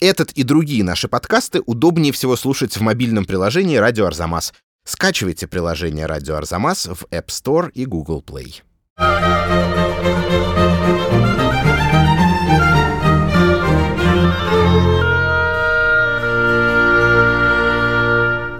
Этот и другие наши подкасты удобнее всего слушать в мобильном приложении «Радио Арзамас». Скачивайте приложение «Радио Арзамас» в App Store и Google Play.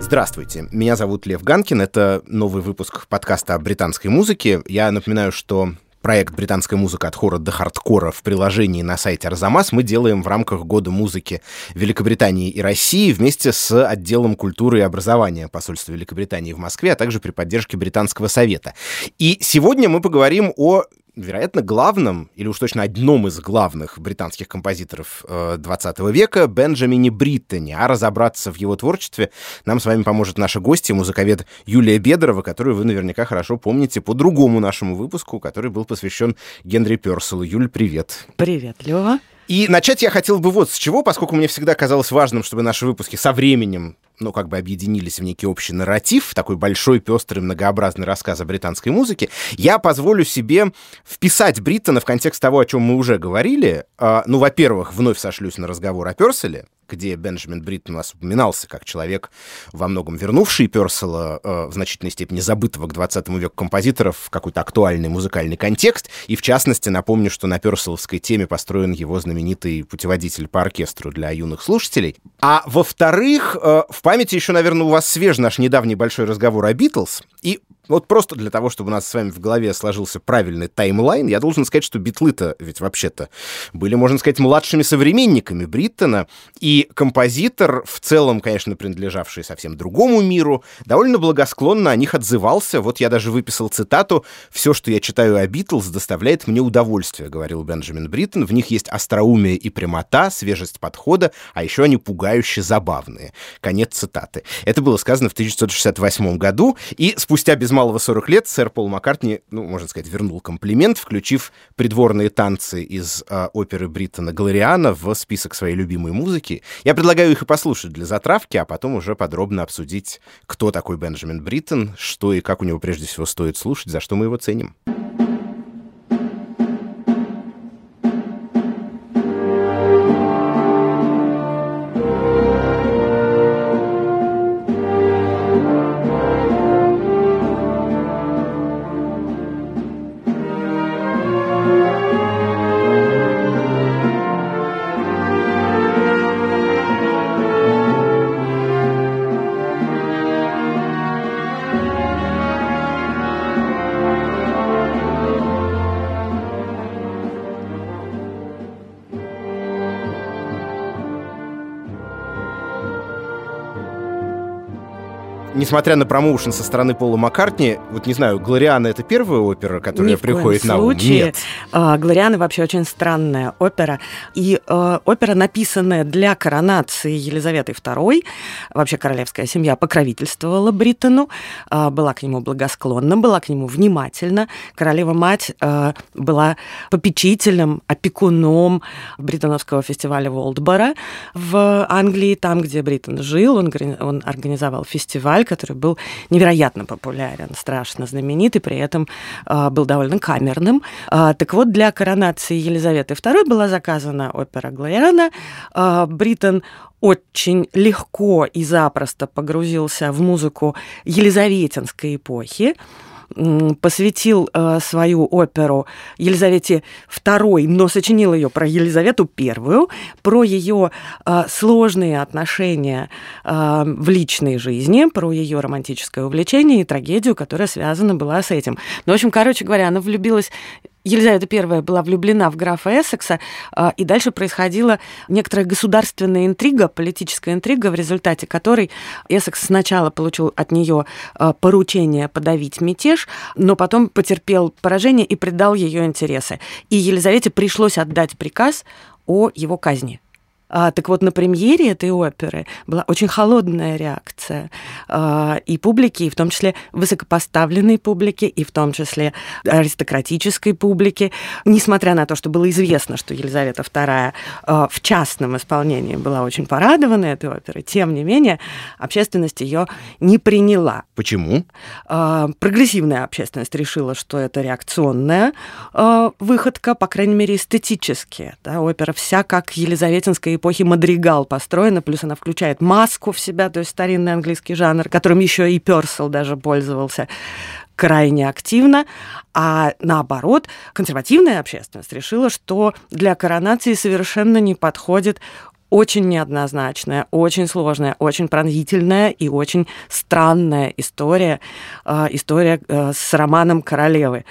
Здравствуйте, меня зовут Лев Ганкин, это новый выпуск подкаста о британской музыке. Я напоминаю, что проект «Британская музыка от хора до хардкора» в приложении на сайте Арзамас мы делаем в рамках Года музыки Великобритании и России вместе с отделом культуры и образования посольства Великобритании в Москве, а также при поддержке Британского совета. И сегодня мы поговорим о вероятно, главным, или уж точно одном из главных британских композиторов э, 20 века, Бенджамине Бриттоне. А разобраться в его творчестве нам с вами поможет наша гостья, музыковед Юлия Бедрова, которую вы наверняка хорошо помните по другому нашему выпуску, который был посвящен Генри Перселу. Юль, привет. Привет, Лева. И начать я хотел бы вот с чего, поскольку мне всегда казалось важным, чтобы наши выпуски со временем ну, как бы объединились в некий общий нарратив, такой большой, пестрый, многообразный рассказ о британской музыке, я позволю себе вписать Бриттона в контекст того, о чем мы уже говорили. А, ну, во-первых, вновь сошлюсь на разговор о Перселе, где Бенджамин Бриттон у нас упоминался как человек, во многом вернувший Персела э, в значительной степени забытого к 20 веку композитора в какой-то актуальный музыкальный контекст. И, в частности, напомню, что на перселовской теме построен его знаменитый путеводитель по оркестру для юных слушателей. А во-вторых, э, в памяти еще, наверное, у вас свеж наш недавний большой разговор о Битлз. И вот просто для того, чтобы у нас с вами в голове сложился правильный таймлайн, я должен сказать, что битлы-то ведь вообще-то были, можно сказать, младшими современниками Бриттена, и композитор, в целом, конечно, принадлежавший совсем другому миру, довольно благосклонно о них отзывался. Вот я даже выписал цитату «Все, что я читаю о Битлз, доставляет мне удовольствие», — говорил Бенджамин Бриттен. «В них есть остроумие и прямота, свежесть подхода, а еще они пугающе забавные». Конец цитаты. Это было сказано в 1968 году, и спустя без малого 40 лет сэр Пол Маккартни, ну, можно сказать, вернул комплимент, включив придворные танцы из э, оперы Бриттона «Глориана» в список своей любимой музыки. Я предлагаю их и послушать для затравки, а потом уже подробно обсудить, кто такой Бенджамин Бриттон, что и как у него прежде всего стоит слушать, за что мы его ценим. Несмотря на промоушен со стороны Пола Маккартни, вот не знаю, Глориана это первая опера, которая Ни приходит на ум? Нет. А, Глориана вообще очень странная опера. И а, опера, написанная для коронации Елизаветы II, вообще королевская семья покровительствовала Бриттону, а, была к нему благосклонна, была к нему внимательна. Королева-мать а, была попечителем, опекуном Бриттоновского фестиваля Волдбора в Англии, там, где Бриттен жил. Он, он организовал фестиваль, который был невероятно популярен, страшно знаменитый, при этом э, был довольно камерным. Э, так вот, для коронации Елизаветы II была заказана опера Глориана. Э, Бриттен очень легко и запросто погрузился в музыку елизаветинской эпохи посвятил э, свою оперу Елизавете II, но сочинил ее про Елизавету I, про ее э, сложные отношения э, в личной жизни, про ее романтическое увлечение и трагедию, которая связана была с этим. Ну, в общем, короче говоря, она влюбилась Елизавета I была влюблена в графа Эссекса, а, и дальше происходила некоторая государственная интрига, политическая интрига, в результате которой Эссекс сначала получил от нее а, поручение подавить мятеж, но потом потерпел поражение и предал ее интересы. И Елизавете пришлось отдать приказ о его казни. А, так вот, на премьере этой оперы была очень холодная реакция а, и публики, и в том числе высокопоставленной публики, и в том числе аристократической публики. Несмотря на то, что было известно, что Елизавета II а, в частном исполнении была очень порадована этой оперой, тем не менее общественность ее не приняла. Почему? А, прогрессивная общественность решила, что это реакционная а, выходка, по крайней мере, эстетически. Да, опера вся как елизаветинская эпохи мадригал построена, плюс она включает маску в себя, то есть старинный английский жанр, которым еще и Персел даже пользовался крайне активно, а наоборот, консервативная общественность решила, что для коронации совершенно не подходит очень неоднозначная, очень сложная, очень пронзительная и очень странная история, э, история э, с романом королевы.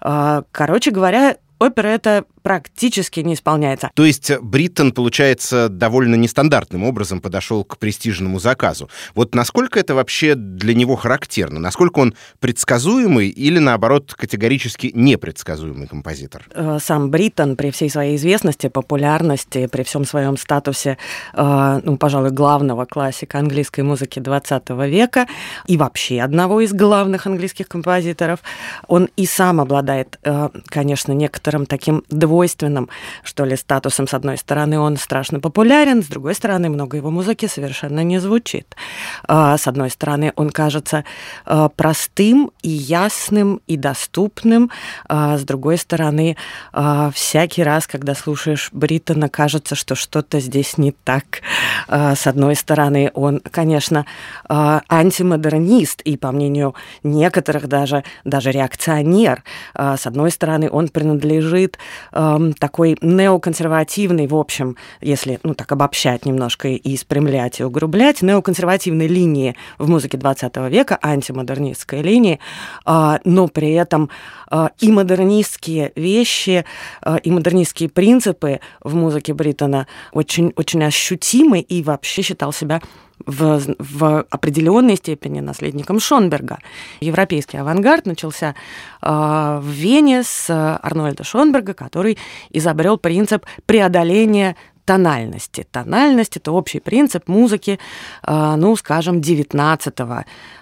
Э, короче говоря, опера это практически не исполняется. То есть Бриттон, получается, довольно нестандартным образом подошел к престижному заказу. Вот насколько это вообще для него характерно? Насколько он предсказуемый или, наоборот, категорически непредсказуемый композитор? Э, сам Бриттон при всей своей известности, популярности, при всем своем статусе, э, ну, пожалуй, главного классика английской музыки 20 века и вообще одного из главных английских композиторов, он и сам обладает, э, конечно, некоторым таким двойственным, что ли, статусом. С одной стороны, он страшно популярен, с другой стороны, много его музыки совершенно не звучит. А, с одной стороны, он кажется а, простым и ясным и доступным, а, с другой стороны, всякий раз, когда слушаешь Бриттона, кажется, что что-то здесь не так. С одной стороны, он, конечно, антимодернист и, по мнению некоторых, даже, даже реакционер. С одной стороны, он принадлежит такой неоконсервативный, в общем, если, ну, так обобщать немножко и спрямлять и угрублять, неоконсервативной линии в музыке 20 века, антимодернистской линии, а, но при этом а, и модернистские вещи, а, и модернистские принципы в музыке Бриттона очень, очень ощутимы и вообще считал себя в, в определенной степени наследником Шонберга. Европейский авангард начался э, в Вене с Арнольда Шонберга, который изобрел принцип преодоления тональности. Тональность – это общий принцип музыки, а, ну, скажем, 19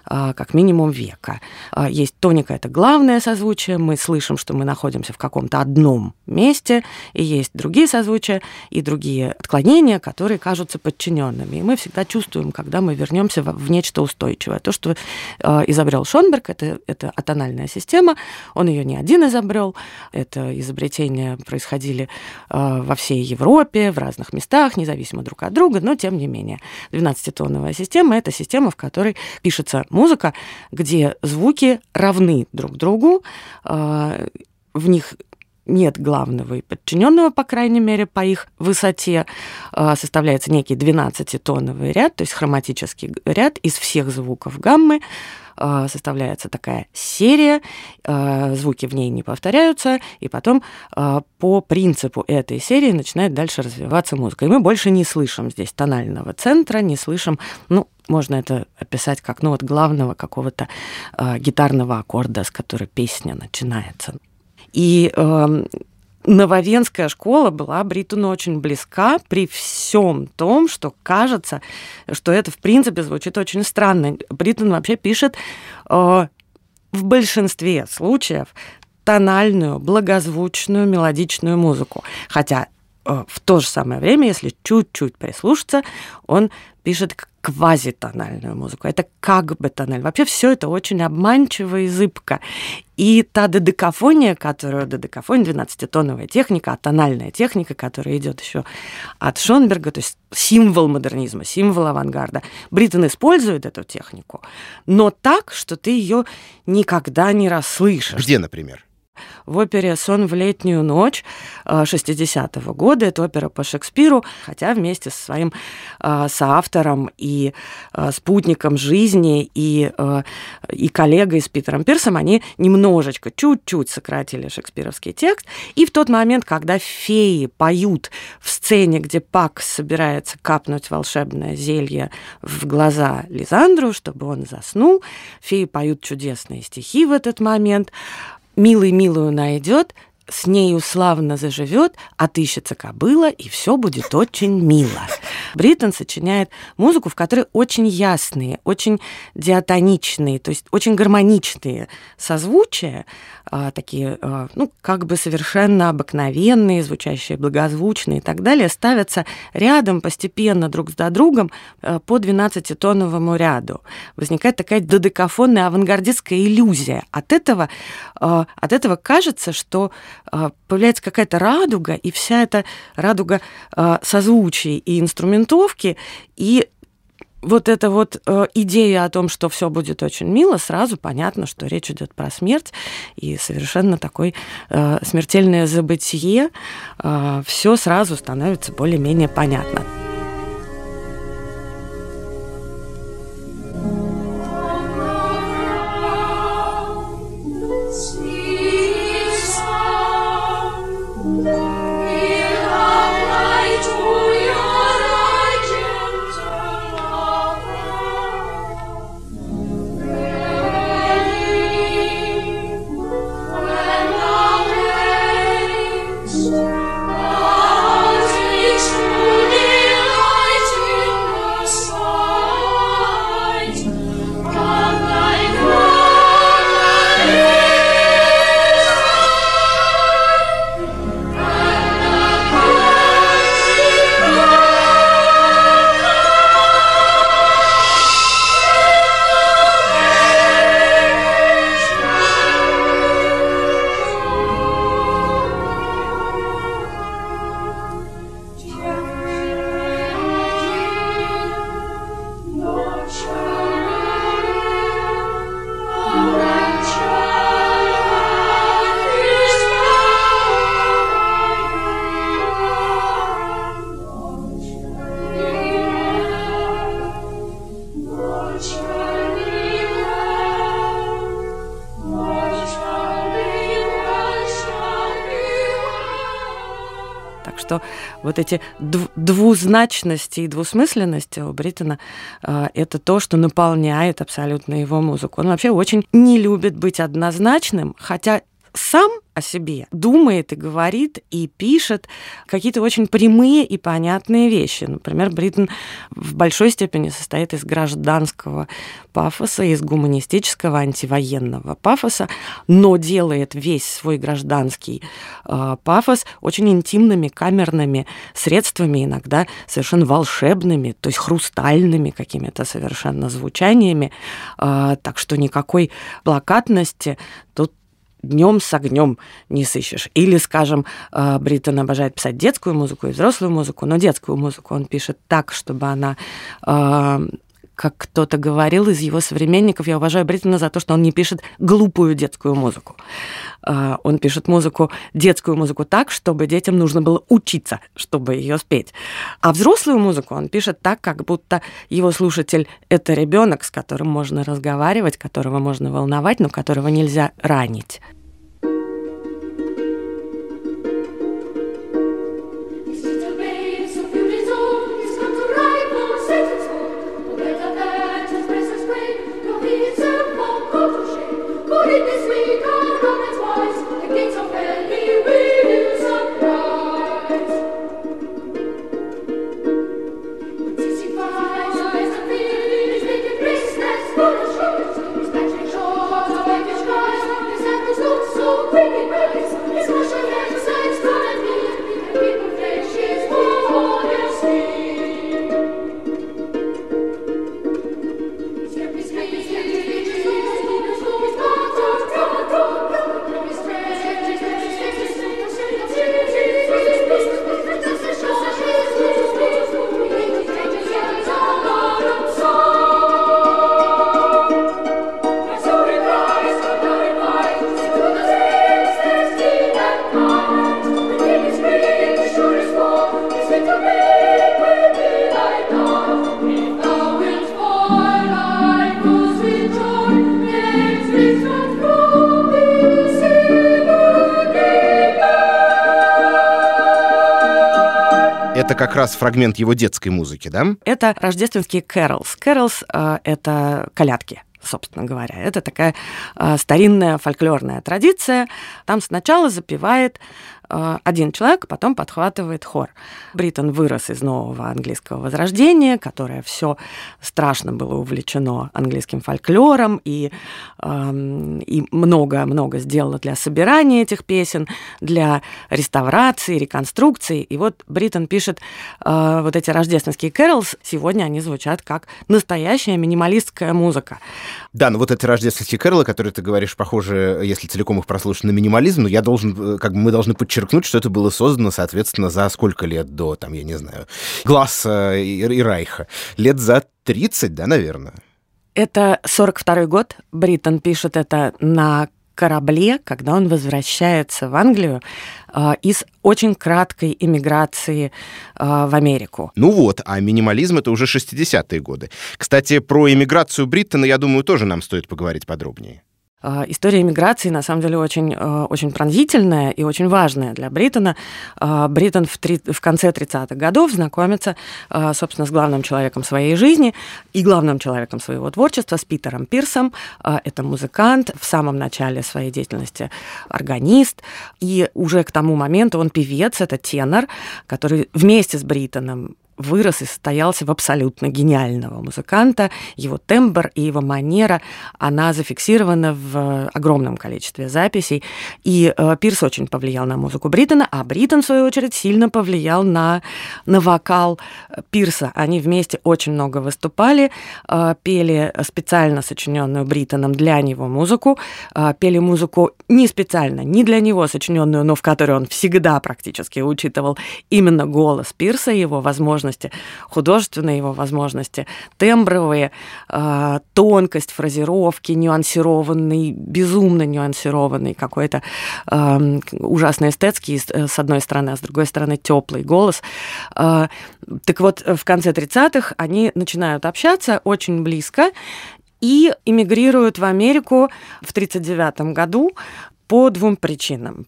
а, как минимум века. А, есть тоника – это главное созвучие, мы слышим, что мы находимся в каком-то одном месте, и есть другие созвучия и другие отклонения, которые кажутся подчиненными. И мы всегда чувствуем, когда мы вернемся в нечто устойчивое. То, что изобрел Шонберг, это, это атональная система, он ее не один изобрел, это изобретения происходили во всей Европе, в разных местах, независимо друг от друга, но тем не менее. 12-тоновая система – это система, в которой пишется музыка, где звуки равны друг другу, а, в них нет главного и подчиненного, по крайней мере, по их высоте. А, составляется некий 12-тоновый ряд, то есть хроматический ряд из всех звуков гаммы, составляется такая серия, а, звуки в ней не повторяются, и потом а, по принципу этой серии начинает дальше развиваться музыка. И мы больше не слышим здесь тонального центра, не слышим, ну, можно это описать как, ну, вот главного какого-то гитарного аккорда, с которой песня начинается. И э, Нововенская школа была Бритуну очень близка при всем том, что кажется, что это в принципе звучит очень странно. Бриттон вообще пишет э, в большинстве случаев тональную, благозвучную, мелодичную музыку. Хотя в то же самое время, если чуть-чуть прислушаться, он пишет квазитональную музыку. Это как бы тональ. Вообще все это очень обманчиво и зыбко. И та додекафония, которую додекафония, 12-тоновая техника, а тональная техника, которая идет еще от Шонберга, то есть символ модернизма, символ авангарда. Бриттон использует эту технику, но так, что ты ее никогда не расслышишь. Где, например? В опере «Сон в летнюю ночь» 60-го э, года. Это опера по Шекспиру, хотя вместе со своим э, соавтором и э, спутником жизни и, и коллегой с Питером Пирсом они немножечко, чуть-чуть сократили шекспировский текст. И в тот момент, когда феи поют в сцене, где Пак собирается капнуть волшебное зелье в глаза Лизандру, чтобы он заснул, феи поют чудесные стихи в этот момент милый милую найдет, с нею славно заживет, отыщется кобыла, и все будет очень мило. Бриттон сочиняет музыку, в которой очень ясные, очень диатоничные, то есть очень гармоничные созвучия, а, такие, а, ну, как бы совершенно обыкновенные, звучащие благозвучные и так далее, ставятся рядом постепенно друг за другом а, по 12-тоновому ряду. Возникает такая додекафонная авангардистская иллюзия. От этого, от этого кажется, что появляется какая-то радуга, и вся эта радуга созвучий и инструментовки, и вот эта вот э, идея о том, что все будет очень мило, сразу понятно, что речь идет про смерть и совершенно такой э, смертельное забытие, э, все сразу становится более-менее понятно. Эти двузначности и двусмысленности у Бриттона э, это то, что наполняет абсолютно его музыку. Он вообще очень не любит быть однозначным, хотя сам о себе думает и говорит и пишет какие-то очень прямые и понятные вещи. Например, Бриттон в большой степени состоит из гражданского пафоса, из гуманистического антивоенного пафоса, но делает весь свой гражданский э, пафос очень интимными камерными средствами, иногда совершенно волшебными, то есть хрустальными какими-то совершенно звучаниями, э, так что никакой плакатности тут днем с огнем не сыщешь. Или, скажем, э, Бриттон обожает писать детскую музыку и взрослую музыку, но детскую музыку он пишет так, чтобы она э, как кто-то говорил из его современников, я уважаю Бриттона за то, что он не пишет глупую детскую музыку. А, он пишет музыку, детскую музыку так, чтобы детям нужно было учиться, чтобы ее спеть. А взрослую музыку он пишет так, как будто его слушатель — это ребенок, с которым можно разговаривать, которого можно волновать, но которого нельзя ранить. Это как раз фрагмент его детской музыки, да? Это рождественские кэролс. Кэролс это колядки собственно говоря. Это такая э, старинная фольклорная традиция. Там сначала запевает один человек потом подхватывает хор. Бриттон вырос из нового английского возрождения, которое все страшно было увлечено английским фольклором и, эм, и много-много сделала для собирания этих песен, для реставрации, реконструкции. И вот Бриттен пишет э, вот эти рождественские carols, сегодня они звучат как настоящая минималистская музыка. Да, ну вот эти рождественские кэролы, которые ты говоришь, похоже, если целиком их прослушать на минимализм, но я должен, э, как бы мы должны подчеркнуть, что это было создано, соответственно, за сколько лет до, там, я не знаю, Гласса и, и Райха? Лет за 30, да, наверное? Это 42 год. Бриттен пишет это на корабле, когда он возвращается в Англию э, из очень краткой иммиграции э, в Америку. Ну вот, а минимализм это уже 60-е годы. Кстати, про иммиграцию Бриттона, я думаю, тоже нам стоит поговорить подробнее. А, история миграции, на самом деле, очень, а, очень пронзительная и очень важная для Бриттона. А, Бриттон в, три, в конце 30-х годов знакомится, собственно, с главным человеком своей жизни и главным человеком своего творчества, с Питером Пирсом. Это музыкант, в самом начале своей деятельности органист, и уже к тому моменту он певец, это тенор, который вместе с Бриттоном вырос и состоялся в абсолютно гениального музыканта. Его тембр и его манера, она зафиксирована в огромном количестве записей. И э, Пирс очень повлиял на музыку Бриттона, а Бриттон, в свою очередь, сильно повлиял на, на вокал Пирса. Они вместе очень много выступали, э, пели специально сочиненную Бриттоном для него музыку, э, пели музыку не специально, не для него сочиненную, но в которой он всегда практически учитывал именно голос Пирса, его возможность возможности, художественные его возможности, тембровые, э, тонкость фразировки, нюансированный, безумно нюансированный какой-то э, ужасно эстетский, э, с одной стороны, а с другой стороны теплый голос. Э, так вот, в конце 30-х они начинают общаться очень близко, и эмигрируют в Америку в 1939 году по двум причинам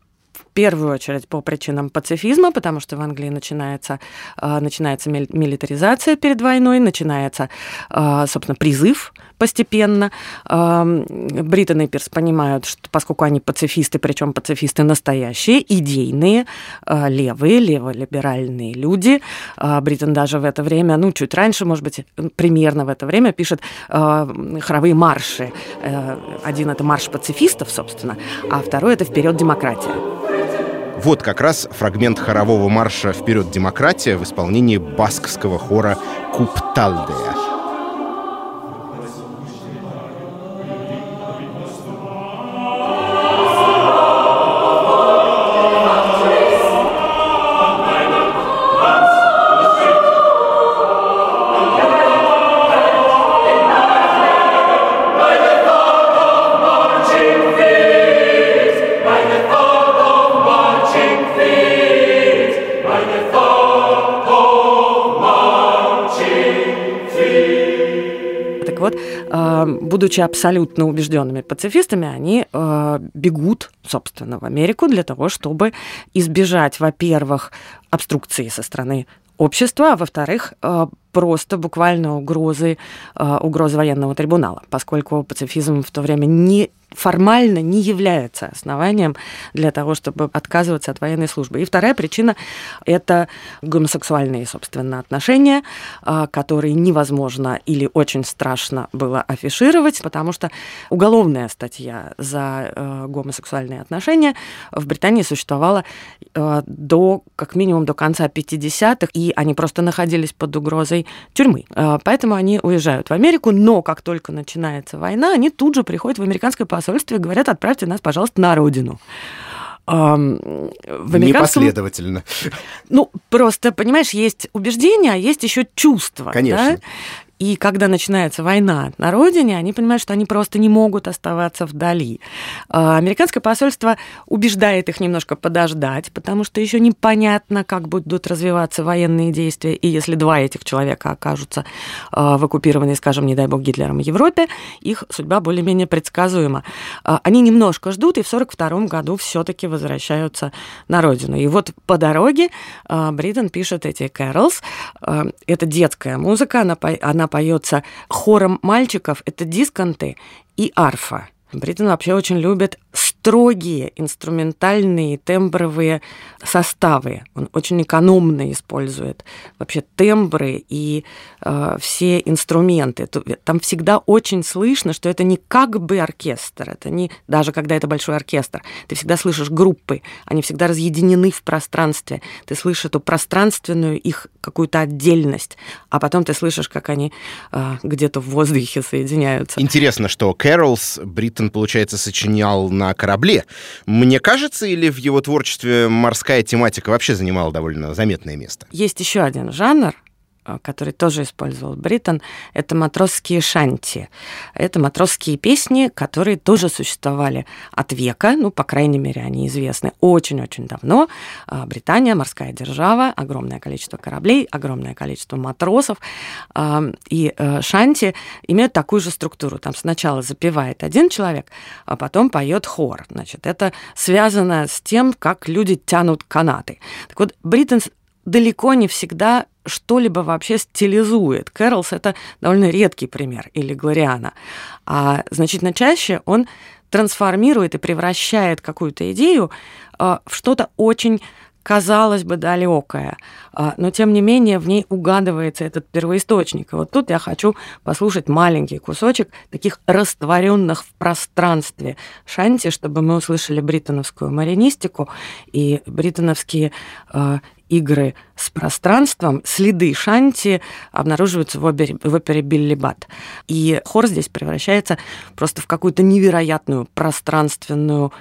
первую очередь по причинам пацифизма, потому что в Англии начинается, а, начинается милитаризация перед войной, начинается, а, собственно, призыв постепенно. А, Бриттон и Пирс понимают, что поскольку они пацифисты, причем пацифисты настоящие, идейные, левые, леволиберальные люди, Бриттон даже в это время, ну, чуть раньше, может быть, примерно в это время пишет хоровые марши. Э, один это марш пацифистов, собственно, а второй это «Вперед, демократия». Вот как раз фрагмент хорового марша «Вперед, демократия» в исполнении баскского хора «Купталдея». Будучи абсолютно убежденными пацифистами, они э, бегут, собственно, в Америку для того, чтобы избежать, во-первых, обструкции со стороны общества, а во-вторых, э, просто буквально угрозы, э, угрозы военного трибунала, поскольку пацифизм в то время не формально не является основанием для того, чтобы отказываться от военной службы. И вторая причина – это гомосексуальные, собственно, отношения, а, которые невозможно или очень страшно было афишировать, потому что уголовная статья за э, гомосексуальные отношения в Британии существовала э, до, как минимум, до конца 50-х, и они просто находились под угрозой тюрьмы. Э, поэтому они уезжают в Америку, но как только начинается война, они тут же приходят в американское посольстве говорят, отправьте нас, пожалуйста, на родину. В американском... Непоследовательно. Ну, просто, понимаешь, есть убеждения, а есть еще чувства. Конечно. Да? И когда начинается война на родине, они понимают, что они просто не могут оставаться вдали. А, американское посольство убеждает их немножко подождать, потому что еще непонятно, как будут развиваться военные действия. И если два этих человека окажутся а, в оккупированной, скажем, не дай бог, Гитлером Европе, их судьба более-менее предсказуема. А, они немножко ждут, и в 1942 году все-таки возвращаются на родину. И вот по дороге Бриттен пишет эти carols. Это детская музыка, она, она поется хором мальчиков, это дисканты и арфа. Бриттен вообще очень любит строгие инструментальные тембровые составы. Он очень экономно использует вообще тембры и э, все инструменты. Там всегда очень слышно, что это не как бы оркестр, это не даже когда это большой оркестр. Ты всегда слышишь группы, они всегда разъединены в пространстве. Ты слышишь эту пространственную их какую-то отдельность, а потом ты слышишь, как они э, где-то в воздухе соединяются. Интересно, что Кэролс Бриттон, получается, сочинял на корабле корабле. Мне кажется, или в его творчестве морская тематика вообще занимала довольно заметное место? Есть еще один жанр, который тоже использовал Бриттон, это матросские шанти. Это матросские песни, которые тоже существовали от века, ну, по крайней мере, они известны очень-очень давно. Э, Британия, морская держава, огромное количество кораблей, огромное количество матросов. Э, и шанти имеют такую же структуру. Там сначала запевает один человек, а потом поет хор. Значит, это связано с тем, как люди тянут канаты. Так вот, Бриттон далеко не всегда что-либо вообще стилизует. Кэролс — это довольно редкий пример, или Глориана. А значительно чаще он трансформирует и превращает какую-то идею э, в что-то очень казалось бы, далекое, а, но тем не менее в ней угадывается этот первоисточник. И вот тут я хочу послушать маленький кусочек таких растворенных в пространстве шанти, чтобы мы услышали бритоновскую маринистику и бритоновские а, игры с пространством, следы Шанти обнаруживаются в опере, в опере Билли Бат. И хор здесь превращается просто в какую-то невероятную пространственную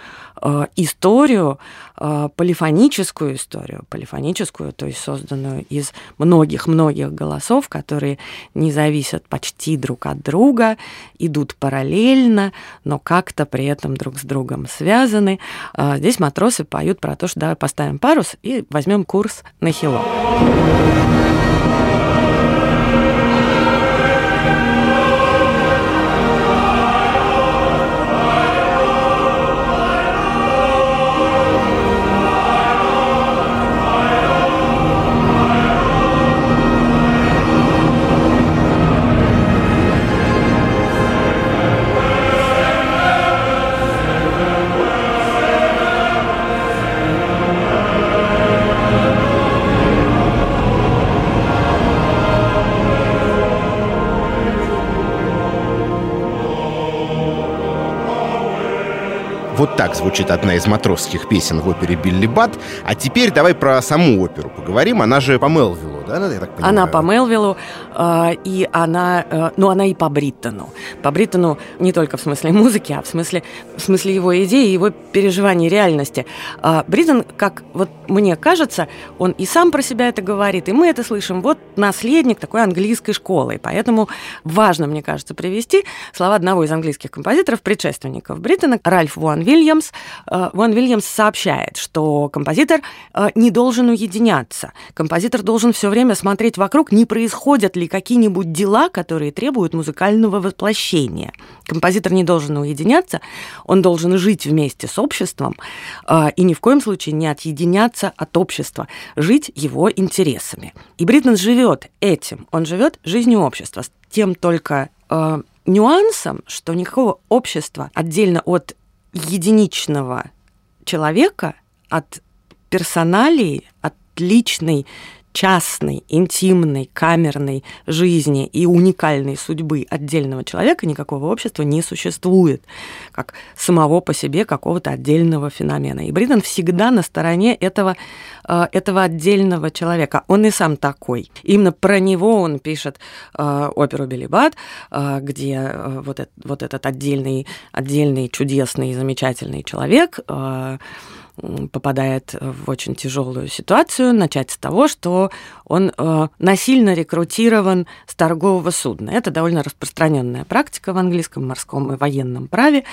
историю, э, полифоническую историю, полифоническую, то есть созданную из многих-многих голосов, которые не зависят почти друг от друга, идут параллельно, но как-то при этом друг с другом связаны. Э, здесь матросы поют про то, что давай поставим парус и возьмем курс на Хило. Вот так звучит одна из матросских песен в опере «Билли Бат». А теперь давай про саму оперу поговорим. Она же по Мелвиллу, да, я так понимаю? Она по Мелвиллу, и она, э, ну, она и по Бриттону. По Бриттону не только в смысле музыки, а в смысле, в смысле его идеи, его переживаний реальности. Э, Бриттон, как вот мне кажется, он и сам про себя это говорит, и мы это слышим. Вот наследник такой английской школы. Поэтому важно, мне кажется, привести слова одного из английских композиторов, предшественников Бриттена, Ральф Воан Вильямс. Э, Воан Вильямс сообщает, что композитор э, не должен уединяться. Композитор должен все время смотреть вокруг, не происходят ли какие-нибудь дела, которые требуют музыкального воплощения. Композитор не должен уединяться, он должен жить вместе с обществом э, и ни в коем случае не отъединяться от общества, жить его интересами. И Бриттен живет этим, он живет жизнью общества, с тем только нюансом, что никакого общества отдельно от единичного человека, от персоналии, от личной частной, интимной, камерной жизни и уникальной судьбы отдельного человека никакого общества не существует, как самого по себе какого-то отдельного феномена. И Бриден всегда на стороне этого, э, этого отдельного человека. Он и сам такой. Именно про него он пишет э, оперу «Белибат», э, где вот, этот, вот этот отдельный, отдельный чудесный, замечательный человек попадает в очень тяжелую ситуацию, начать с того, что он э, насильно рекрутирован с торгового судна. Это довольно распространенная практика в английском морском и военном праве.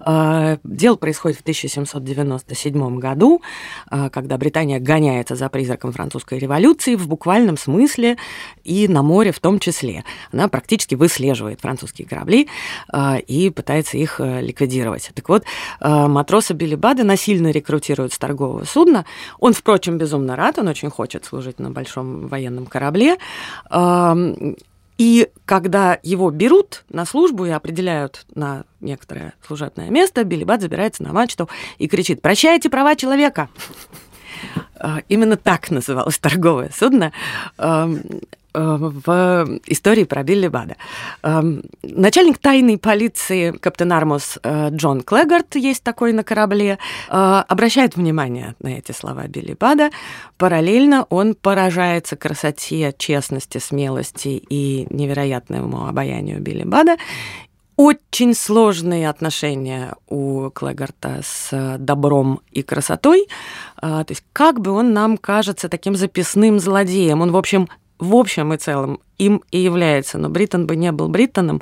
Э, дело происходит в 1797 году, э, когда Британия гоняется за призраком французской революции в буквальном смысле и на море в том числе. Она практически выслеживает французские корабли и пытается их ликвидировать. Так вот, матроса Билли Бада насильно рекрутируют с торгового судна. Он, впрочем, безумно рад, он очень хочет служить на большом военном корабле. И когда его берут на службу и определяют на некоторое служебное место, Билли Бат забирается на мачту и кричит «Прощайте права человека!» а, Именно так называлось торговое судно. Э, в истории про Билли Бада. Эм, начальник тайной полиции Каптен Армус э, Джон Клегард, есть такой на корабле, э, обращает внимание на эти слова Билли Бада. Параллельно он поражается красоте, честности, смелости и невероятному обаянию Билли Бада очень сложные отношения у Клегарта с добром и красотой. То есть как бы он нам кажется таким записным злодеем. Он, в общем, в общем и целом им и является. Но Бриттон бы не был Бриттоном,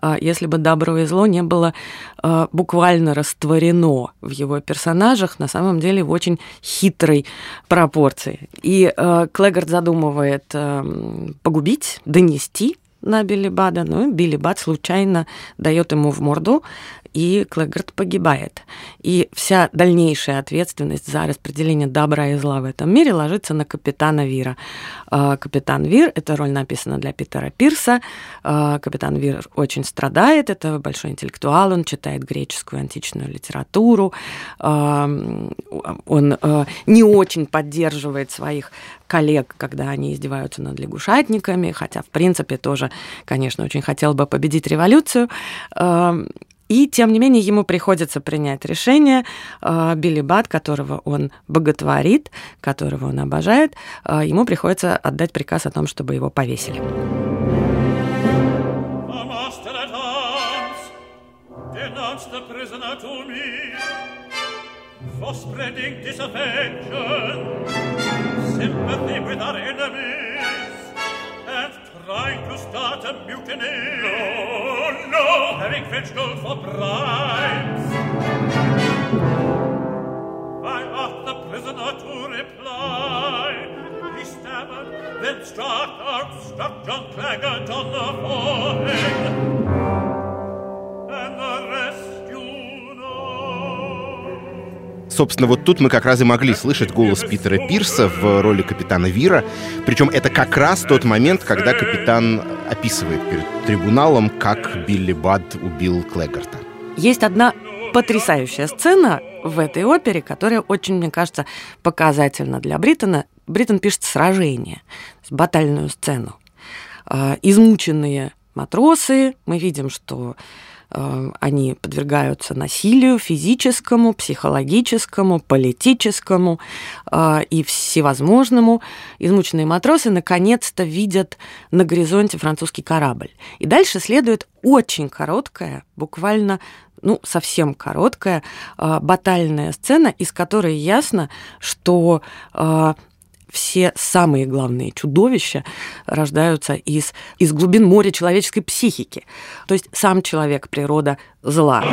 а, если бы добро и зло не было а, буквально растворено в его персонажах, на самом деле в очень хитрой пропорции. И а, Клегард задумывает погубить, донести на Билли Бада, ну и Билли Бад случайно дает ему в морду и Клегард погибает. И вся дальнейшая ответственность за распределение добра и зла в этом мире ложится на капитана Вира. А, капитан Вир, эта роль написана для Питера Пирса. А, капитан Вир очень страдает, это большой интеллектуал, он читает греческую античную литературу, а, он не очень поддерживает своих коллег, когда они издеваются над лягушатниками, хотя, в принципе, тоже, конечно, очень хотел бы победить революцию. И, тем не менее, ему приходится принять решение. А, Билли Бат, которого он боготворит, которого он обожает, а, ему приходится отдать приказ о том, чтобы его повесили. For disaffection, sympathy with our enemies, trying to start a mutiny. No, no! Having fetched gold for bribes. I asked the prisoner to reply. He stammered, then struck out, struck John Claggart on the forehead. Собственно, вот тут мы как раз и могли слышать голос Питера Пирса в роли капитана Вира. Причем это как раз тот момент, когда капитан описывает перед трибуналом, как Билли Бад убил Клегарта. Есть одна потрясающая сцена в этой опере, которая очень, мне кажется, показательна для Бриттона. Бриттон пишет сражение, батальную сцену. А, измученные матросы, мы видим, что они подвергаются насилию физическому, психологическому, политическому э, и всевозможному. Измученные матросы наконец-то видят на горизонте французский корабль. И дальше следует очень короткая, буквально ну, совсем короткая э, батальная сцена, из которой ясно, что все самые главные чудовища рождаются из, из глубин моря человеческой психики. То есть сам человек, природа зла.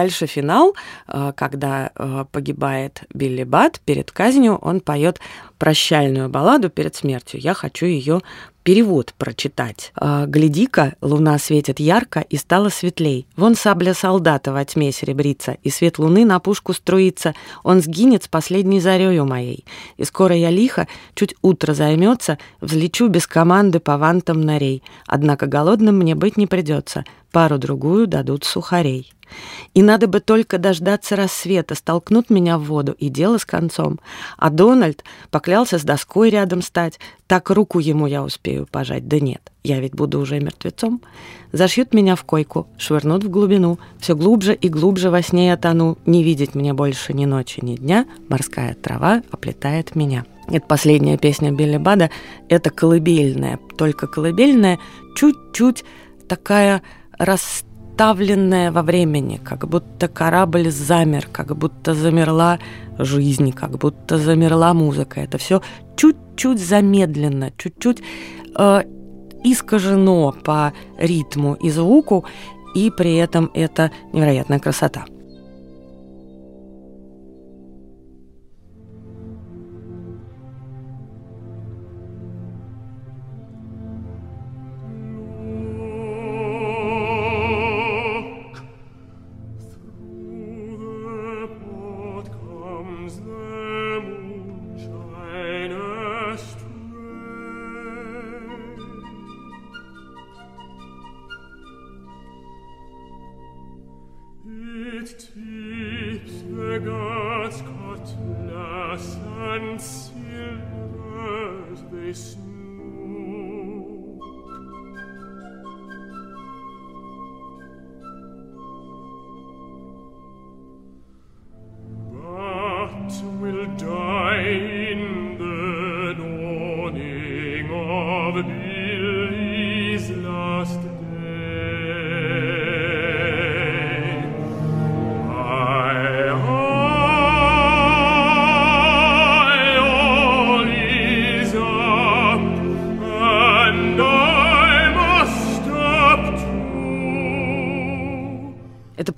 Дальше финал, э, когда э, погибает Билли Бат перед казнью, он поет прощальную балладу перед смертью. Я хочу ее перевод прочитать. А, «Гляди-ка, луна светит ярко и стало светлей. Вон сабля солдата во тьме серебрится, и свет луны на пушку струится. Он сгинет с последней зарею моей. И скоро я лихо, чуть утро займется, взлечу без команды по вантам норей. Однако голодным мне быть не придется. Пару-другую дадут сухарей». И надо бы только дождаться рассвета, столкнут меня в воду, и дело с концом. А Дональд поклялся с доской рядом стать. Так руку ему я успею пожать. Да нет, я ведь буду уже мертвецом. Зашьют меня в койку, швырнут в глубину. Все глубже и глубже во сне я тону. Не видеть мне больше ни ночи, ни дня. Морская трава оплетает меня. Это последняя песня Билли Бада. Это колыбельная, только колыбельная, чуть-чуть такая рас оставленное во времени, как будто корабль замер, как будто замерла жизнь, как будто замерла музыка. Это все чуть-чуть замедленно, чуть-чуть э, искажено по ритму и звуку, и при этом это невероятная красота.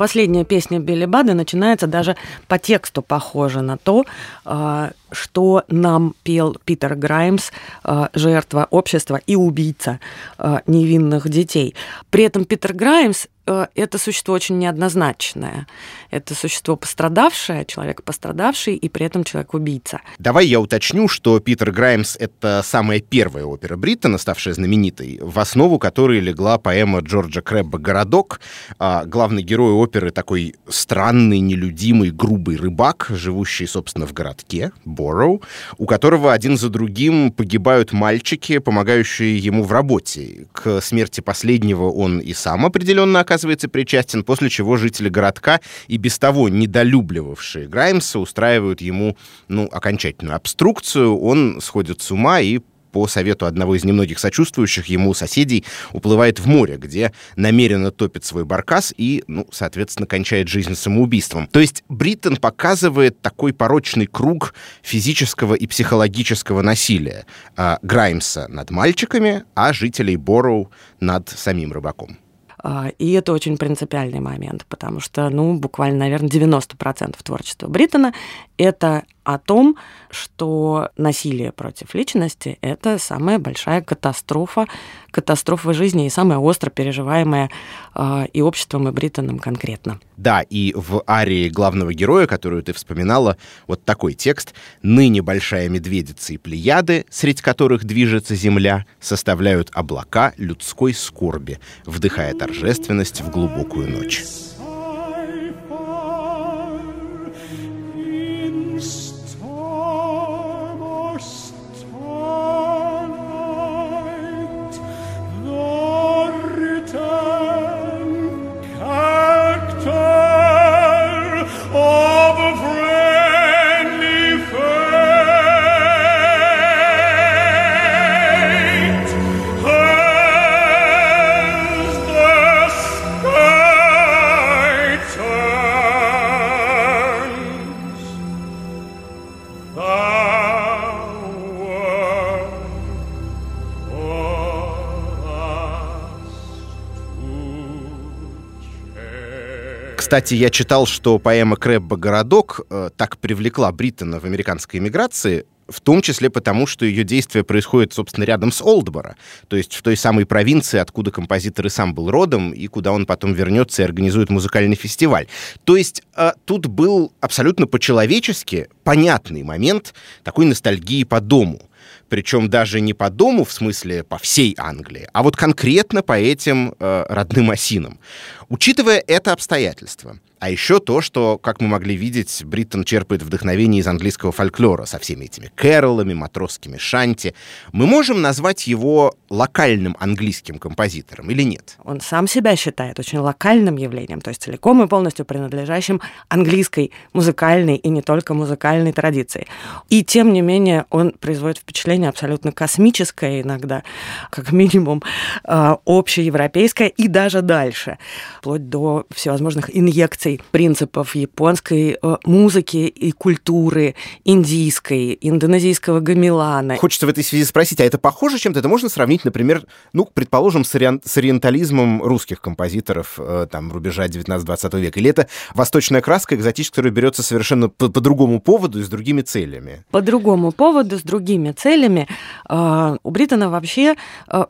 Последняя песня Билли Бада начинается даже по тексту похоже на то, а, что нам пел Питер Граймс, а, жертва общества и убийца а, невинных детей. При этом Питер Граймс Э, это существо очень неоднозначное. Это существо пострадавшее, человек пострадавший и при этом человек-убийца. Давай я уточню, что Питер Граймс — это самая первая опера Бриттона, ставшая знаменитой, в основу которой легла поэма Джорджа Крэбба «Городок». А главный герой оперы такой странный, нелюдимый, грубый рыбак, живущий, собственно, в городке, Борроу, у которого один за другим погибают мальчики, помогающие ему в работе. К смерти последнего он и сам определенно оказывается причастен, после чего жители городка и без того недолюбливавшие Граймса устраивают ему ну, окончательную обструкцию, он сходит с ума и по совету одного из немногих сочувствующих ему соседей, уплывает в море, где намеренно топит свой баркас и, ну, соответственно, кончает жизнь самоубийством. То есть Бриттон показывает такой порочный круг физического и психологического насилия а, Граймса над мальчиками, а жителей Борроу над самим рыбаком. А, и это очень принципиальный момент, потому что, ну, буквально, наверное, 90% творчества Бриттона — это о том, что насилие против личности — это самая большая катастрофа, катастрофа жизни и самая остро переживаемая э, и обществом, и Бриттоном конкретно. Да, и в арии главного героя, которую ты вспоминала, вот такой текст. «Ныне большая медведица и плеяды, среди которых движется земля, составляют облака людской скорби, вдыхая торжественность в глубокую ночь». Кстати, я читал, что поэма Крэбба «Городок» э, так привлекла Бриттона в американской эмиграции, в том числе потому, что ее действие происходит, собственно, рядом с Олдборо, то есть в той самой провинции, откуда композитор и сам был родом, и куда он потом вернется и организует музыкальный фестиваль. То есть э, тут был абсолютно по-человечески понятный момент такой ностальгии по дому причем даже не по дому, в смысле по всей Англии, а вот конкретно по этим э, родным осинам. Учитывая это обстоятельство, а еще то, что, как мы могли видеть, Бриттон черпает вдохновение из английского фольклора со всеми этими кэролами, матросскими шанти. Мы можем назвать его локальным английским композитором или нет? Он сам себя считает очень локальным явлением, то есть целиком и полностью принадлежащим английской музыкальной и не только музыкальной традиции. И тем не менее он производит впечатление абсолютно космическое иногда, как минимум а, общеевропейское и даже дальше, вплоть до всевозможных инъекций принципов японской э, музыки и культуры, индийской, индонезийского гамилана. Хочется в этой связи спросить, а это похоже чем-то? Это можно сравнить, например, ну, предположим, с, ориент, с ориентализмом русских композиторов э, там, рубежа 19-20 века? Или это восточная краска, экзотическая, которая берется совершенно по, по другому поводу и с другими целями? По другому поводу, с другими целями. Э, у Бриттона вообще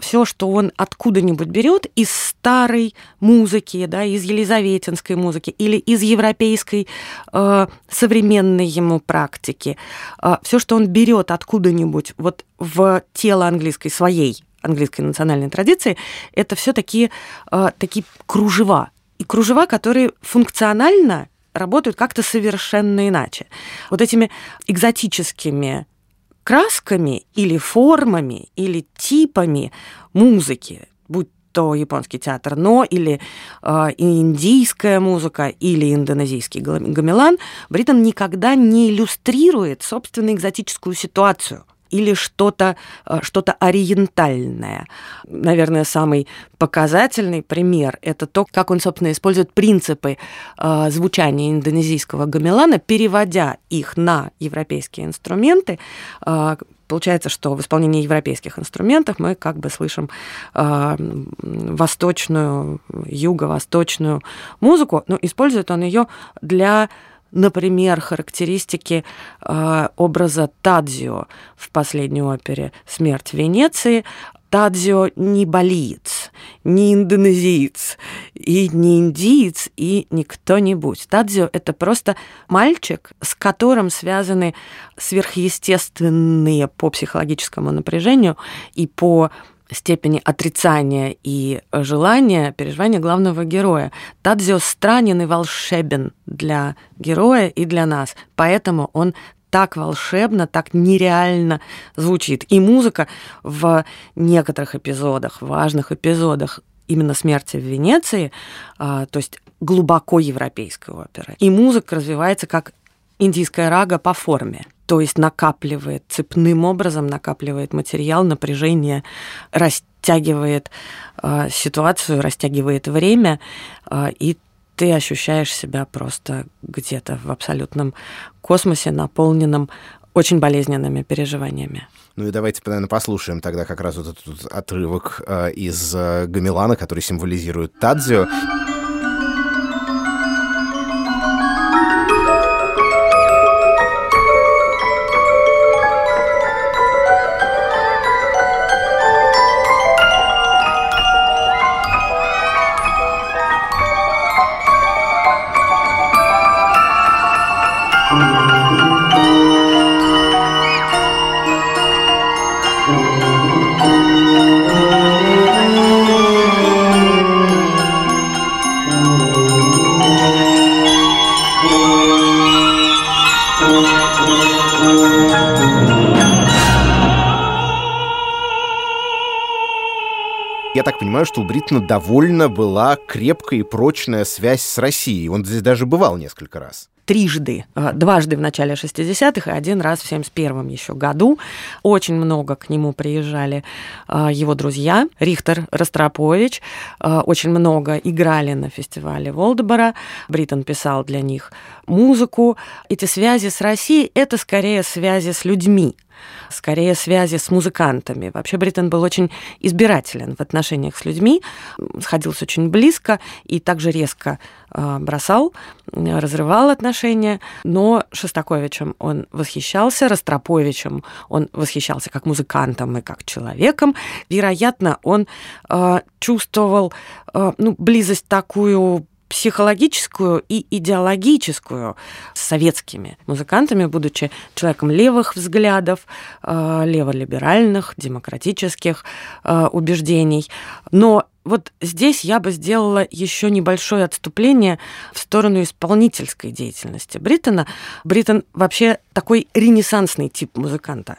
все, что он откуда-нибудь берет из старой музыки, да, из елизаветинской музыки или из европейской э, современной ему практики. Э, все, что он берет откуда-нибудь вот в тело английской своей английской национальной традиции, это все такие, э, такие кружева. И кружева, которые функционально работают как-то совершенно иначе. Вот этими экзотическими красками или формами или типами музыки, будь то японский театр но или э, индийская музыка или индонезийский гамелан, Бриттон никогда не иллюстрирует собственно экзотическую ситуацию или что-то э, что ориентальное. Наверное, самый показательный пример – это то, как он, собственно, использует принципы э, звучания индонезийского гамелана, переводя их на европейские инструменты, э, Получается, что в исполнении европейских инструментов мы как бы слышим э, восточную, юго-восточную музыку, но использует он ее для например, характеристики э, образа Тадзио в последней опере «Смерть Венеции», Тадзио не болиец, не индонезиец, и не индиец, и не кто-нибудь. Тадзио – это просто мальчик, с которым связаны сверхъестественные по психологическому напряжению и по степени отрицания и желания, переживания главного героя. Тадзио странен и волшебен для героя и для нас, поэтому он так волшебно, так нереально звучит. И музыка в некоторых эпизодах, важных эпизодах именно смерти в Венеции, а, то есть глубоко европейской оперы. И музыка развивается как индийская рага по форме, то есть накапливает цепным образом, накапливает материал, напряжение, растягивает э, ситуацию, растягивает время, э, и ты ощущаешь себя просто где-то в абсолютном космосе, наполненном очень болезненными переживаниями. Ну и давайте, наверное, послушаем тогда как раз вот этот отрывок э, из э, Гамилана, который символизирует Тадзио. Понимаю, что у Бриттона довольно была крепкая и прочная связь с Россией. Он здесь даже бывал несколько раз трижды, э, дважды в начале 60-х и один раз в 71-м еще году. Очень много к нему приезжали э, его друзья, Рихтер Ростропович, э, очень много играли на фестивале Волдебора. Бриттон писал для них музыку, эти связи с Россией – это скорее связи с людьми скорее связи с музыкантами. Вообще Бриттон был очень избирателен в отношениях с людьми, сходился очень близко и также резко э, бросал, разрывал отношения. Но Шостаковичем он восхищался, Ростроповичем он восхищался как музыкантом и как человеком. Вероятно, он э, чувствовал э, ну, близость такую психологическую и идеологическую с советскими музыкантами, будучи человеком левых взглядов, э, леволиберальных, демократических э, убеждений. Но вот здесь я бы сделала еще небольшое отступление в сторону исполнительской деятельности Бриттона. Бриттон вообще такой ренессансный тип музыканта.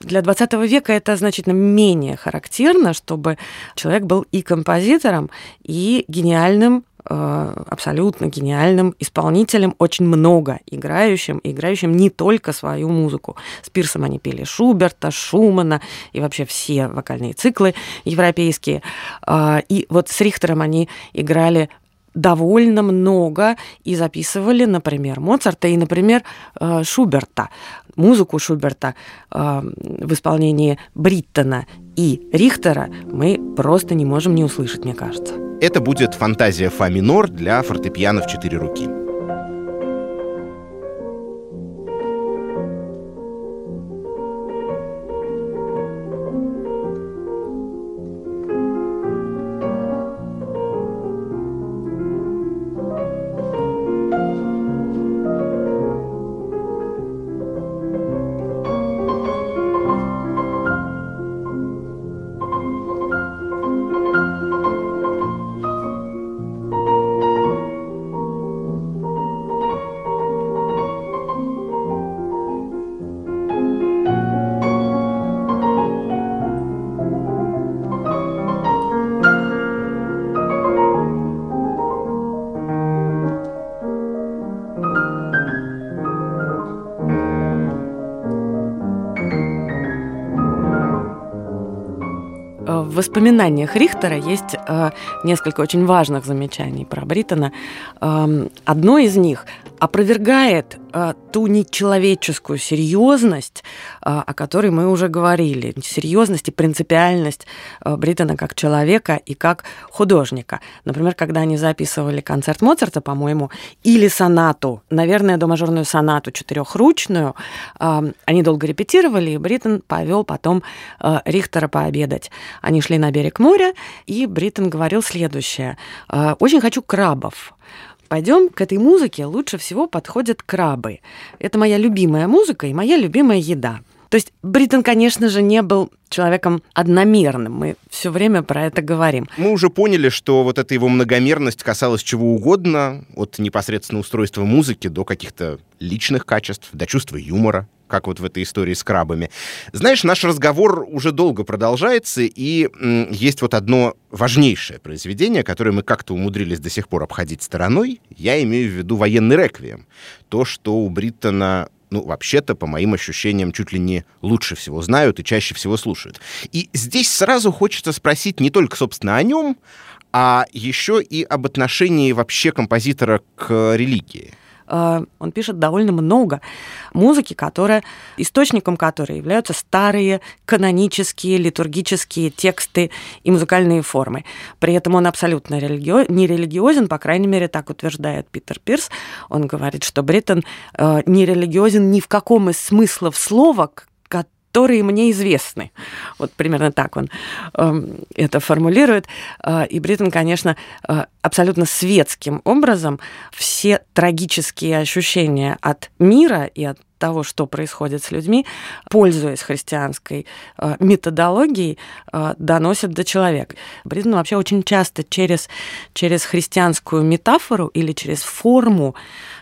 Для 20 века это значительно менее характерно, чтобы человек был и композитором, и гениальным абсолютно гениальным исполнителем, очень много играющим, играющим не только свою музыку. С Пирсом они пели Шуберта, Шумана и вообще все вокальные циклы европейские. Э, и вот с Рихтером они играли довольно много и записывали, например, Моцарта и, например, э, Шуберта. Музыку Шуберта в исполнении Бриттона и Рихтера мы просто не можем не услышать, мне кажется. Это будет фантазия фа минор для фортепиано в четыре руки. В воспоминаниях Рихтера есть э, несколько очень важных замечаний про Бриттона. Э, одно из них опровергает э, ту нечеловеческую серьезность, э, о которой мы уже говорили, серьезность и принципиальность Бриттона как человека и как художника. Например, когда они записывали концерт Моцарта, по-моему, или сонату, наверное, до мажорную сонату четырехручную, они долго репетировали, и Бриттон повел потом Рихтера пообедать. Они шли на берег моря, и Бриттен говорил следующее. «Э, «Очень хочу крабов». Пойдем к этой музыке лучше всего подходят крабы. Это моя любимая музыка и моя любимая еда. То есть Бриттен, конечно же, не был человеком одномерным. Мы все время про это говорим. Мы уже поняли, что вот эта его многомерность касалась чего угодно, от непосредственно устройства музыки до каких-то личных качеств, до чувства юмора как вот в этой истории с крабами. Знаешь, наш разговор уже долго продолжается, и есть вот одно важнейшее произведение, которое мы как-то умудрились до сих пор обходить стороной. Я имею в виду военный реквием. То, что у Бриттона ну, вообще-то, по моим ощущениям, чуть ли не лучше всего знают и чаще всего слушают. И здесь сразу хочется спросить не только, собственно, о нем, а еще и об отношении вообще композитора к религии. Э, он пишет довольно много музыки, которая, источником которой являются старые канонические литургические тексты и музыкальные формы. При этом он абсолютно религи... не религиозен, по крайней мере, так утверждает Питер Пирс. Он говорит, что Бриттен э, не религиозен ни в каком из смыслов слова, которые мне известны. Вот примерно так он э, это формулирует. Э, и Бриттен, конечно, э, абсолютно светским образом все трагические ощущения от мира и от того, что происходит с людьми, пользуясь христианской э, методологией, доносит до человека. Бриттон вообще очень часто через, через христианскую метафору или через форму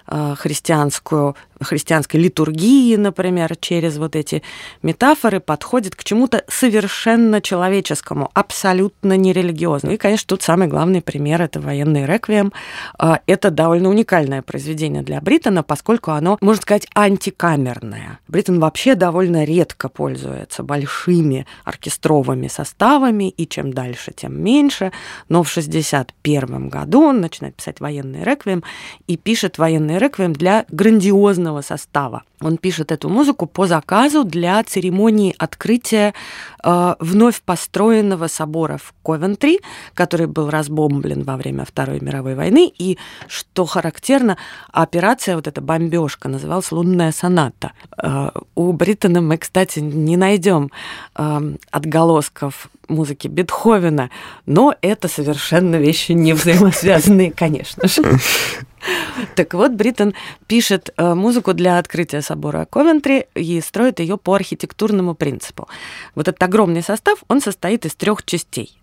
христианскую, христианской литургии, например, через вот эти метафоры подходит к чему-то совершенно человеческому, абсолютно нерелигиозному. И, конечно, тут самый главный пример – это военный реквием. Э, это довольно уникальное произведение для Бриттона, поскольку оно, можно сказать, антикамерное. Бриттон вообще довольно редко пользуется большими оркестровыми составами, и чем дальше, тем меньше. Но в 1961 году он начинает писать военный реквием и пишет военный реквием для грандиозного состава. Он пишет эту музыку по заказу для церемонии открытия э, вновь построенного собора в Ковентри, который был разбомблен во время Второй мировой войны. И, что характерно, операция, вот эта бомбежка, называлась «Лунная соната». Э, у Бриттона мы, кстати, не найдем э, отголосков музыки Бетховена, но это совершенно вещи не взаимосвязанные, конечно же. Так вот, Бриттон пишет э, музыку для открытия собора Ковентри и строит ее по архитектурному принципу. Вот этот огромный состав, он состоит из трех частей.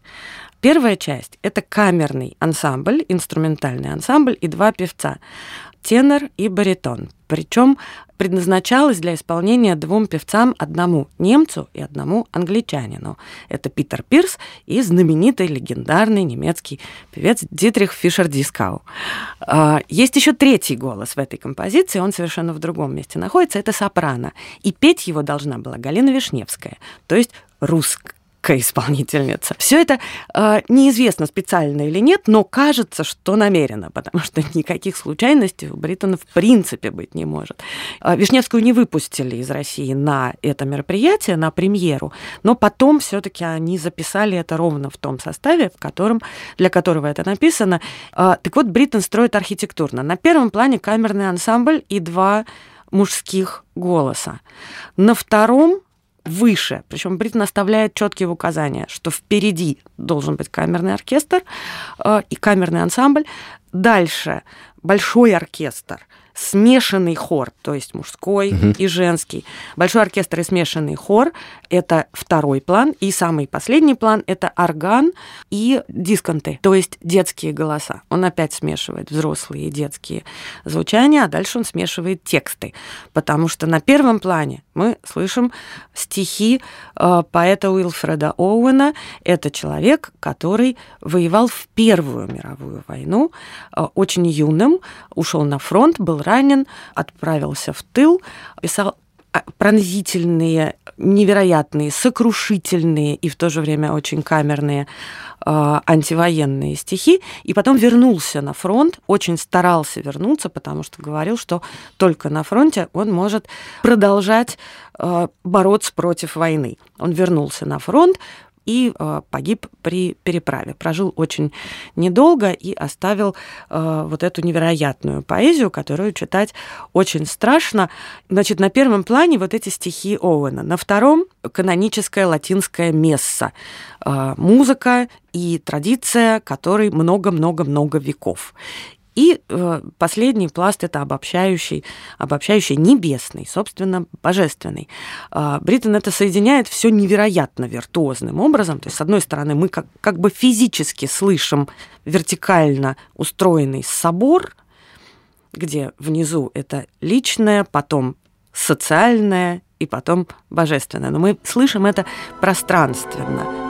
Первая часть – это камерный ансамбль, инструментальный ансамбль и два певца тенор и баритон. Причем предназначалась для исполнения двум певцам, одному немцу и одному англичанину. Это Питер Пирс и знаменитый легендарный немецкий певец Дитрих Фишер-Дискау. А, есть еще третий голос в этой композиции, он совершенно в другом месте находится, это сопрано. И петь его должна была Галина Вишневская, то есть русская исполнительница. Все это э, неизвестно специально или нет, но кажется, что намеренно, потому что никаких случайностей у Бриттона в принципе быть не может. Э, Вишневскую не выпустили из России на это мероприятие, на премьеру, но потом все-таки они записали это ровно в том составе, в котором, для которого это написано. Э, так вот, Бриттон строит архитектурно. На первом плане камерный ансамбль и два мужских голоса. На втором выше. Причем Бриттон оставляет четкие указания, что впереди должен быть камерный оркестр э, и камерный ансамбль. Дальше большой оркестр – смешанный хор, то есть мужской угу. и женский. Большой оркестр и смешанный хор – это второй план. И самый последний план – это орган и дисконты, то есть детские голоса. Он опять смешивает взрослые и детские звучания, а дальше он смешивает тексты. Потому что на первом плане мы слышим стихи э, поэта Уилфреда Оуэна. Это человек, который воевал в Первую мировую войну, э, очень юным, ушел на фронт, был ранен, отправился в тыл, писал пронзительные, невероятные, сокрушительные и в то же время очень камерные э, антивоенные стихи, и потом вернулся на фронт, очень старался вернуться, потому что говорил, что только на фронте он может продолжать э, бороться против войны. Он вернулся на фронт, и э, погиб при переправе. Прожил очень недолго и оставил э, вот эту невероятную поэзию, которую читать очень страшно. Значит, на первом плане вот эти стихи Оуэна, на втором каноническая латинская месса, э, музыка и традиция, которой много-много-много веков. И э, последний пласт это обобщающий, обобщающий небесный, собственно, божественный. Э, Бриттон это соединяет все невероятно виртуозным образом. То есть, с одной стороны, мы как, как бы физически слышим вертикально устроенный собор, где внизу это личное, потом социальное и потом божественное. Но мы слышим это пространственно.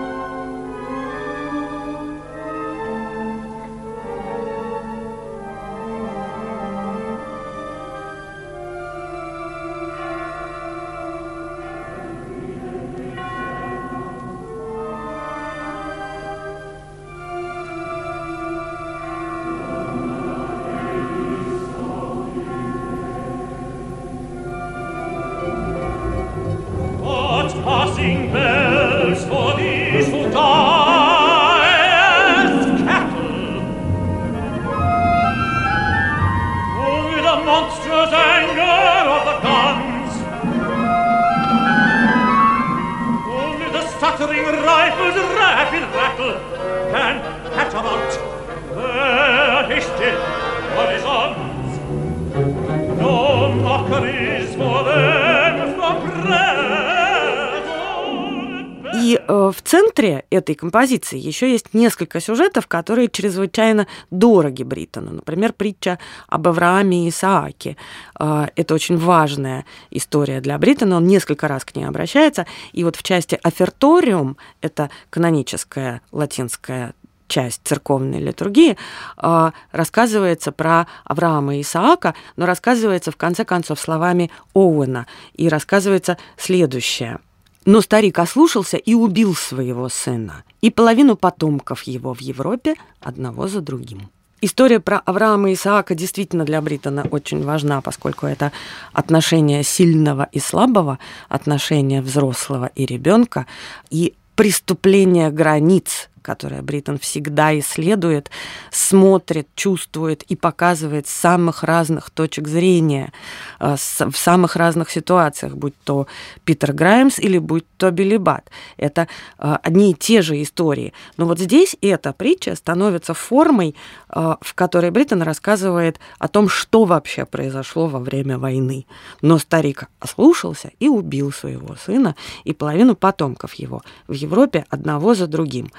Центре этой композиции еще есть несколько сюжетов, которые чрезвычайно дороги Бриттону. Например, притча об Аврааме и Исааке. А, это очень важная история для Бриттона. Он несколько раз к ней обращается. И вот в части «Оферториум» — это каноническая латинская часть церковной литургии, а, рассказывается про Авраама и Исаака, но рассказывается в конце концов словами Оуэна. И рассказывается следующее – но старик ослушался и убил своего сына, и половину потомков его в Европе одного за другим. История про Авраама и Исаака действительно для Бриттона очень важна, поскольку это отношение сильного и слабого, отношение взрослого и ребенка и преступление границ которое Бриттон всегда исследует, смотрит, чувствует и показывает с самых разных точек зрения, э, в самых разных ситуациях, будь то Питер Граймс или будь то Билли Бат. Это э, одни и те же истории. Но вот здесь эта притча становится формой, э, в которой Бриттон рассказывает о том, что вообще произошло во время войны. Но старик ослушался и убил своего сына и половину потомков его в Европе одного за другим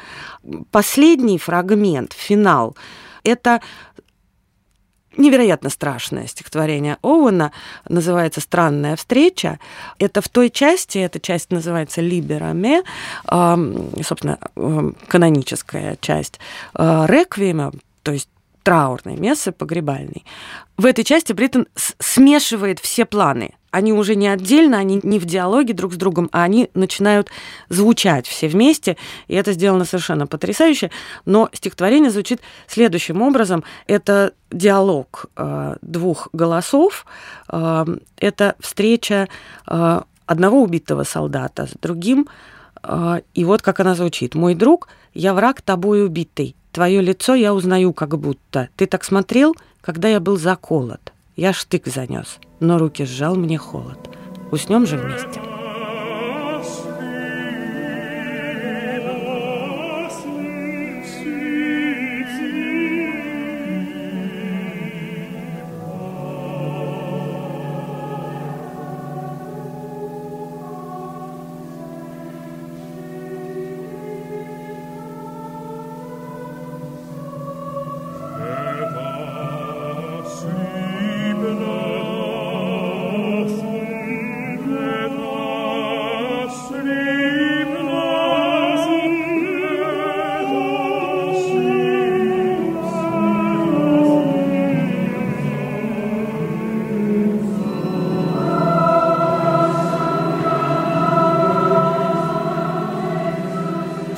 последний фрагмент, финал, это невероятно страшное стихотворение Оуэна, называется «Странная встреча». Это в той части, эта часть называется «Либераме», собственно, каноническая часть э, «Реквиема», то есть траурной мессы, погребальной. В этой части Бриттон смешивает все планы – они уже не отдельно, они не в диалоге друг с другом, а они начинают звучать все вместе, и это сделано совершенно потрясающе. Но стихотворение звучит следующим образом. Это диалог э, двух голосов, э, это встреча э, одного убитого солдата с другим, э, и вот как она звучит. «Мой друг, я враг тобой убитый, твое лицо я узнаю как будто. Ты так смотрел, когда я был заколот». Я штык занес, но руки сжал мне холод. Уснем же вместе.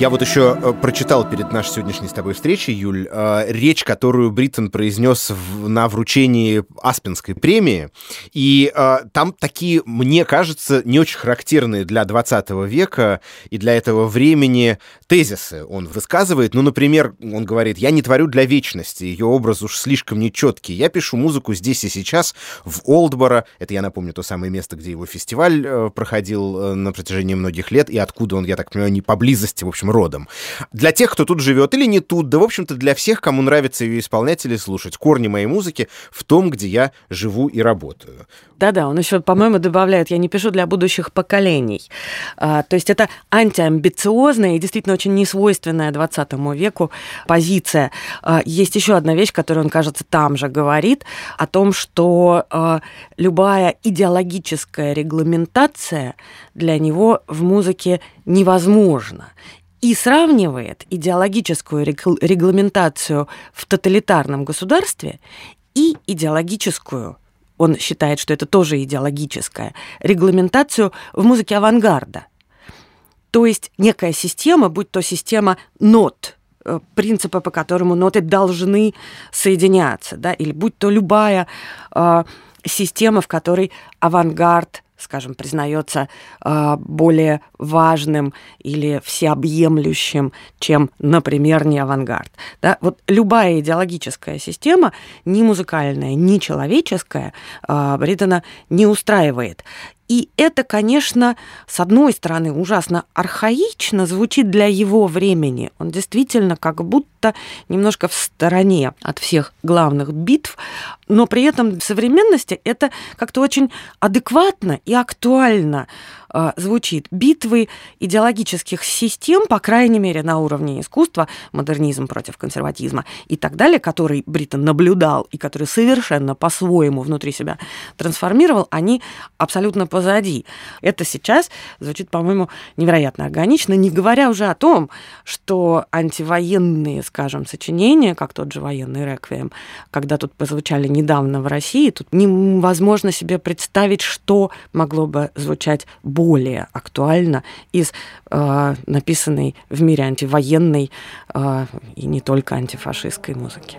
Я вот еще э, прочитал перед нашей сегодняшней с тобой встречей, Юль, э, речь, которую Бриттон произнес на вручении Аспенской премии. И э, там такие, мне кажется, не очень характерные для 20 века и для этого времени тезисы он высказывает. Ну, например, он говорит, я не творю для вечности, ее образ уж слишком нечеткий. Я пишу музыку здесь и сейчас, в Олдборо. Это, я напомню, то самое место, где его фестиваль проходил на протяжении многих лет, и откуда он, я так понимаю, не поблизости, в общем, родом. Для тех, кто тут живет или не тут, да, в общем-то, для всех, кому нравится ее исполнять или слушать. Корни моей музыки в том, где я живу и работаю. Да-да, он еще, по-моему, добавляет, я не пишу для будущих поколений. А, то есть это антиамбициозная и действительно очень несвойственная 20 веку позиция. А, есть еще одна вещь, которую он, кажется, там же говорит, о том, что а, любая идеологическая регламентация для него в музыке невозможна и сравнивает идеологическую регламентацию в тоталитарном государстве и идеологическую, он считает, что это тоже идеологическая, регламентацию в музыке авангарда. То есть некая система, будь то система нот, э, принципы, по которому ноты должны соединяться, да, или будь то любая э, система, в которой авангард скажем, признается э, более важным или всеобъемлющим, чем, например, не авангард. Да? Вот любая идеологическая система, ни музыкальная, ни человеческая, э, Бриттона не устраивает. И это, конечно, с одной стороны, ужасно архаично звучит для его времени. Он действительно как будто немножко в стороне от всех главных битв, но при этом в современности это как-то очень адекватно и актуально звучит. Битвы идеологических систем, по крайней мере, на уровне искусства, модернизм против консерватизма и так далее, который Бриттон наблюдал и который совершенно по-своему внутри себя трансформировал, они абсолютно позади. Это сейчас звучит, по-моему, невероятно органично, не говоря уже о том, что антивоенные, скажем, сочинения, как тот же военный реквием, когда тут позвучали недавно в России, тут невозможно себе представить, что могло бы звучать более актуально из э, написанной в мире антивоенной э, и не только антифашистской музыки.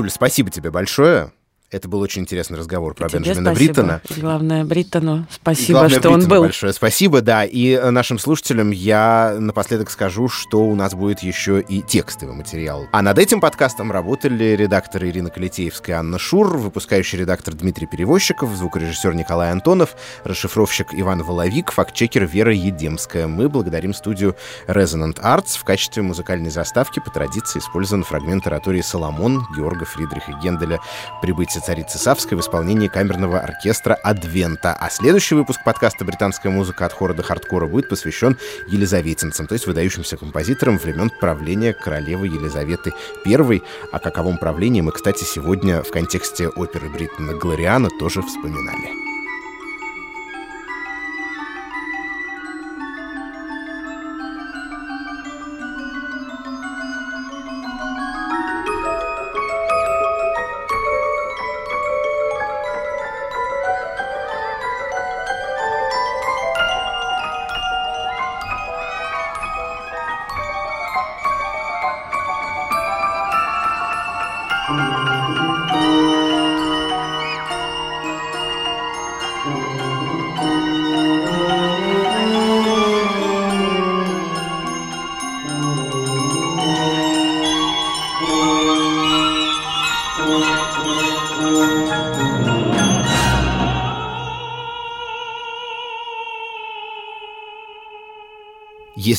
Юля, спасибо тебе большое. Это был очень интересный разговор про Тебе Бенджамина спасибо. Бриттона. И главное, Бриттону И спасибо, главное, что он Бриттону был. Большое спасибо, да. И э, нашим слушателям я напоследок скажу, что у нас будет еще и текстовый материал. А над этим подкастом работали редакторы Ирина Калитеевская и Анна Шур, выпускающий редактор Дмитрий Перевозчиков, звукорежиссер Николай Антонов, расшифровщик Иван Воловик, фактчекер Вера Едемская. Мы благодарим студию Resonant Arts. В качестве музыкальной заставки по традиции использован фрагмент оратории «Соломон» Георга Фридриха Генделя «Прибытие царицы Савской» в исполнении камерного оркестра «Адвента». А следующий выпуск подкаста «Британская музыка от хора до хардкора» будет посвящен елизаветинцам, то есть выдающимся композиторам времен правления королевы Елизаветы I. О каковом правлении мы, кстати, сегодня в контексте оперы Бриттона Глориана тоже вспоминали.